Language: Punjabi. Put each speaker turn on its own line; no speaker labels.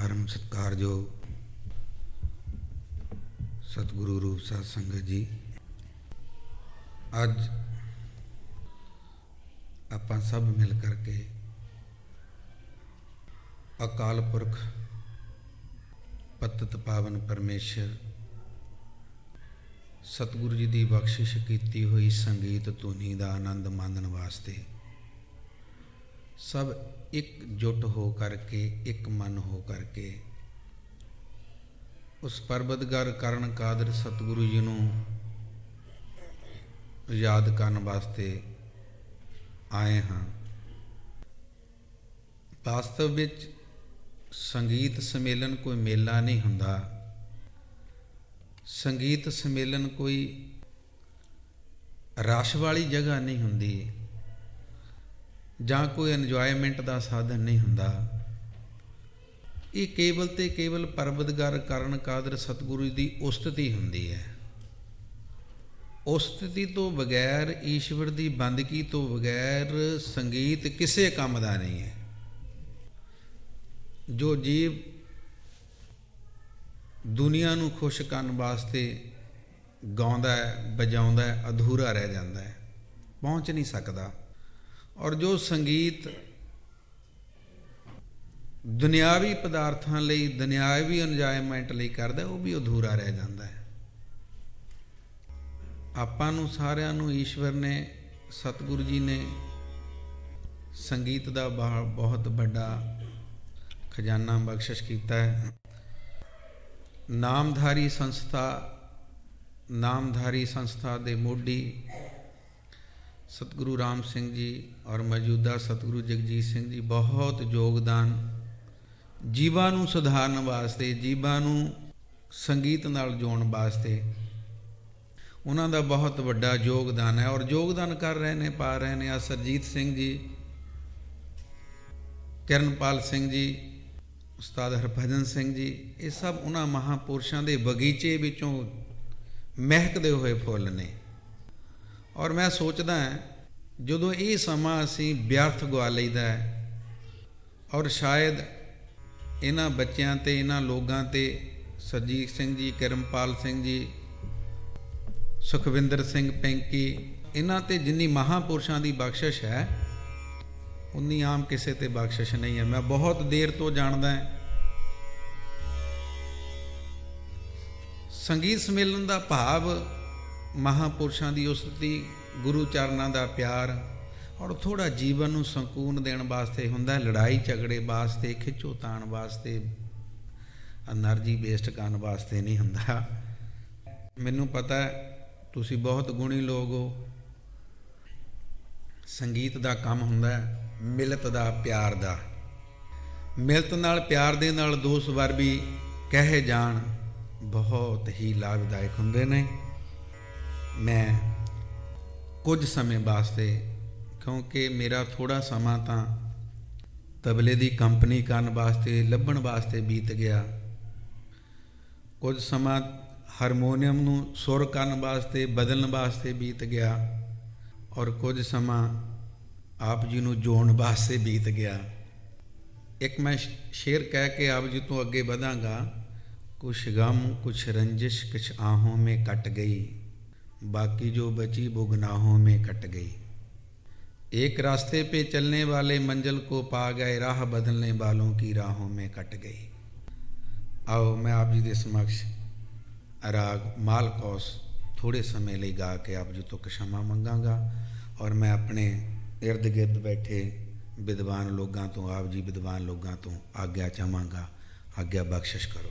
ਪਰਮ ਸਤਿਕਾਰਯੋਗ ਸਤਿਗੁਰੂ ਰੂਪ ਸਾਧ ਸੰਗਤ ਜੀ, ਅੱਜ ਆਪਾਂ ਸਭ ਮਿਲ ਕਰਕੇ ਅਕਾਲ ਪੁਰਖ ਪਤਿਤ ਪਾਵਨ ਪਰਮੇਸ਼ਰ ਸਤਿਗੁਰੂ ਜੀ ਦੀ ਬਖਸ਼ਿਸ਼ ਕੀਤੀ ਹੋਈ ਸੰਗੀਤ ਧੁਨੀ ਦਾ ਆਨੰਦ ਮਾਣਨ ਵਾਸਤੇ ਸਭ ਇੱਕ ਜੁਟ ਹੋ ਕਰਕੇ, ਇੱਕ ਮਨ ਹੋ ਕਰਕੇ। ਉਸ ਪਰਬਤਗਰ ਕਰਨ ਕਾਦਰ ਸਤਿਗੁਰੂ ਜੀ ਨੂੰ ਯਾਦ ਕਰਨ ਵਾਸਤੇ ਆਏ ਹਾਂ। ਵਾਸਤਵ ਵਿੱਚ ਸੰਗੀਤ ਸੰਮੇਲਨ ਕੋਈ ਮੇਲਾ ਨਹੀਂ ਹੁੰਦਾ। ਸੰਗੀਤ ਸੰਮੇਲਨ ਕੋਈ ਰਸ਼ ਵਾਲੀ ਜਗ੍ਹਾ ਨਹੀਂ ਹੁੰਦੀ। ਜਾਂ ਕੋਈ ਇੰਜੋਇਮੈਂਟ ਦਾ ਸਾਧਨ ਨਹੀਂ ਹੁੰਦਾ। ਇਹ ਕੇਵਲ ਤੇ ਕੇਵਲ ਪਰਬਤਗਰ ਕਰਨ ਕਾਦਰ ਸਤਿਗੁਰੂ ਦੀ ਉਸਤਤੀ ਹੁੰਦੀ ਹੈ। ਉਸਤਤੀ ਤੋਂ ਬਗੈਰ, ਈਸ਼ਵਰ ਦੀ ਬੰਦਗੀ ਤੋਂ ਬਗੈਰ ਸੰਗੀਤ ਕਿਸੇ ਕੰਮ ਦਾ ਨਹੀਂ ਹੈ। ਜੋ ਜੀਵ ਦੁਨੀਆ ਨੂੰ ਖੁਸ਼ ਕਰਨ ਵਾਸਤੇ ਗਾਉਂਦਾ ਹੈ, ਵਜਾਉਂਦਾ ਹੈ, ਅਧੂਰਾ ਰਹਿ ਜਾਂਦਾ ਹੈ, ਪਹੁੰਚ ਨਹੀਂ ਸਕਦਾ। ਔਰ ਜੋ ਸੰਗੀਤ ਦੁਨਿਆਵੀ ਪਦਾਰਥਾਂ ਲਈ, ਦੁਨਿਆਵੀ ਇੰਜੋਇਮੈਂਟ ਲਈ ਕਰਦਾ, ਉਹ ਵੀ ਅਧੂਰਾ ਰਹਿ ਜਾਂਦਾ ਹੈ। ਆਪਾਂ ਨੂੰ ਸਾਰਿਆਂ ਨੂੰ ਈਸ਼ਵਰ ਨੇ, ਸਤਿਗੁਰੂ ਜੀ ਨੇ ਸੰਗੀਤ ਦਾ ਬਹੁਤ ਵੱਡਾ ਖਜ਼ਾਨਾ ਬਖਸ਼ਿਸ਼ ਕੀਤਾ ਹੈ। ਨਾਮਧਾਰੀ ਸੰਸਥਾ ਨਾਮਧਾਰੀ ਸੰਸਥਾ ਦੇ ਮੋਢੀ ਸਤਿਗੁਰੂ ਰਾਮ ਸਿੰਘ ਜੀ ਔਰ ਮੌਜੂਦਾ ਸਤਿਗੁਰੂ ਜਗਜੀਤ ਸਿੰਘ ਜੀ ਬਹੁਤ ਯੋਗਦਾਨ ਜੀਵਾਂ ਨੂੰ ਸੁਧਾਰਨ ਵਾਸਤੇ, ਜੀਵਾਂ ਨੂੰ ਸੰਗੀਤ ਨਾਲ ਜੋੜਨ ਵਾਸਤੇ ਉਹਨਾਂ ਦਾ ਬਹੁਤ ਵੱਡਾ ਯੋਗਦਾਨ ਹੈ ਔਰ ਯੋਗਦਾਨ ਕਰ ਰਹੇ ਨੇ, ਪਾ ਰਹੇ ਨੇ ਆ ਸਰਜੀਤ ਸਿੰਘ ਜੀ, ਕਿਰਨਪਾਲ ਸਿੰਘ ਜੀ, ਉਸਤਾਦ ਹਰਭਜਨ ਸਿੰਘ ਜੀ, ਇਹ ਸਭ ਉਹਨਾਂ ਮਹਾਪੁਰਸ਼ਾਂ ਦੇ ਬਗੀਚੇ ਵਿੱਚੋਂ ਮਹਿਕਦੇ ਹੋਏ ਫੁੱਲ ਨੇ। ਔਰ ਮੈਂ ਸੋਚਦਾ ਹਾਂ, ਜਦੋਂ ਇਹ ਸਮਾਂ ਅਸੀਂ ਵਿਅਰਥ ਗਵਾ ਲਈਦਾ ਹੈ ਔਰ ਸ਼ਾਇਦ ਇਹਨਾਂ ਬੱਚਿਆਂ ਤੇ, ਇਹਨਾਂ ਲੋਕਾਂ ਤੇ ਸਰਜੀਤ ਸਿੰਘ ਜੀ, ਕਰਮਪਾਲ ਸਿੰਘ ਜੀ, ਸੁਖਵਿੰਦਰ ਸਿੰਘ ਪੈਂਕੀ, ਇਹਨਾਂ ਤੇ ਜਿੰਨੀ ਮਹਾਪੁਰਸ਼ਾਂ ਦੀ ਬਖਸ਼ਿਸ਼ ਹੈ, ਉਨੀ ਆਮ ਕਿਸੇ ਤੇ ਬਖਸ਼ਿਸ਼ ਨਹੀਂ ਹੈ। ਮੈਂ ਬਹੁਤ ਦੇਰ ਤੋਂ ਜਾਣਦਾ ਹਾਂ, ਸੰਗੀਤ ਸਮੇਲਨ ਦਾ ਭਾਵ ਮਹਾਪੁਰਸ਼ਾਂ ਦੀ ਉਸ ਦੀ ਗੁਰੂ ਚਰਨਾਂ ਦਾ ਪਿਆਰ ਔਰ ਥੋੜਾ ਜੀਵਨ ਨੂੰ ਸਕੂਨ ਦੇਣ ਵਾਸਤੇ ਹੁੰਦਾ ਲੜਾਈ ਝਗੜੇ ਵਾਸਤੇ, ਖਿੱਚੋ ਤਾਣ ਵਾਸਤੇ, એનર્ਜੀ ਵੇਸਟ ਕਰਨ ਵਾਸਤੇ ਨਹੀਂ ਹੁੰਦਾ। ਮੈਨੂੰ ਪਤਾ ਤੁਸੀਂ ਬਹੁਤ ਗੁਣੀ ਲੋਕ ਹੋ। ਸੰਗੀਤ ਦਾ ਕੰਮ ਹੁੰਦਾ ਮਿਲਤ ਦਾ, ਪਿਆਰ ਦਾ। ਮਿਲਤ ਨਾਲ, ਪਿਆਰ ਦੇ ਨਾਲ ਦੋਸਤ ਸਵਰ ਵੀ ਕਹੇ ਜਾਣ, ਬਹੁਤ ਹੀ ਲਾਭਦਾਇਕ ਹੁੰਦੇ ਨੇ। ਮੈਂ ਕੁਝ ਸਮੇਂ ਵਾਸਤੇ, ਕਿਉਂਕਿ ਮੇਰਾ ਥੋੜਾ ਸਮਾਂ ਤਾਂ ਤਬਲੇ ਦੀ ਕੰਪਨੀ ਕਰਨ ਵਾਸਤੇ, ਲੱਭਣ ਵਾਸਤੇ ਬੀਤ ਗਿਆ। ਕੁਝ ਸਮਾਂ ਹਾਰਮੋਨੀਅਮ ਨੂੰ ਸੁਰ ਕਰਨ ਵਾਸਤੇ, ਬਦਲਣ ਵਾਸਤੇ ਬੀਤ ਗਿਆ ਔਰ ਕੁਝ ਸਮਾਂ ਆਪ ਜੀ ਨੂੰ ਜੋੜਨ ਵਾਸਤੇ ਬੀਤ ਗਿਆ। ਇੱਕ ਮੈਂ ਸ਼ੇਰ ਕਹਿ ਕੇ ਆਪ ਜੀ ਤੋਂ ਅੱਗੇ ਵਧਾਂਗਾ, ਕੁਛ ਗਮ, ਕੁਛ ਰੰਜਿਸ਼, ਕੁਛ ਆਹੋਂ ਮੇ ਕੱਟ ਗਈ। बाकी जो बची वो गुनाहों में कट गई एक रास्ते पे चलने वाले मंजिल को पा गए राह बदलने वालों की राहों में कट गई आओ मैं आप जी के समक्ष राग मालकौस थोड़े समय ਲਈ ਗਾ ਕੇ ਆਪ ਜੀ ਤੋਂ क्षमा ਮੰਗਾਂਗਾ ਔਰ ਮੈਂ ਆਪਣੇ ird gird ਬੈਠੇ ਵਿਦਵਾਨ ਲੋਕਾਂ ਤੋਂ ਆਪ ਜੀ ਵਿਦਵਾਨ ਲੋਕਾਂ ਤੋਂ ਆਗਿਆ ਚਾਹਾਂਗਾ ਆਗਿਆ ਬਖਸ਼ਿਸ਼ ਕਰੋ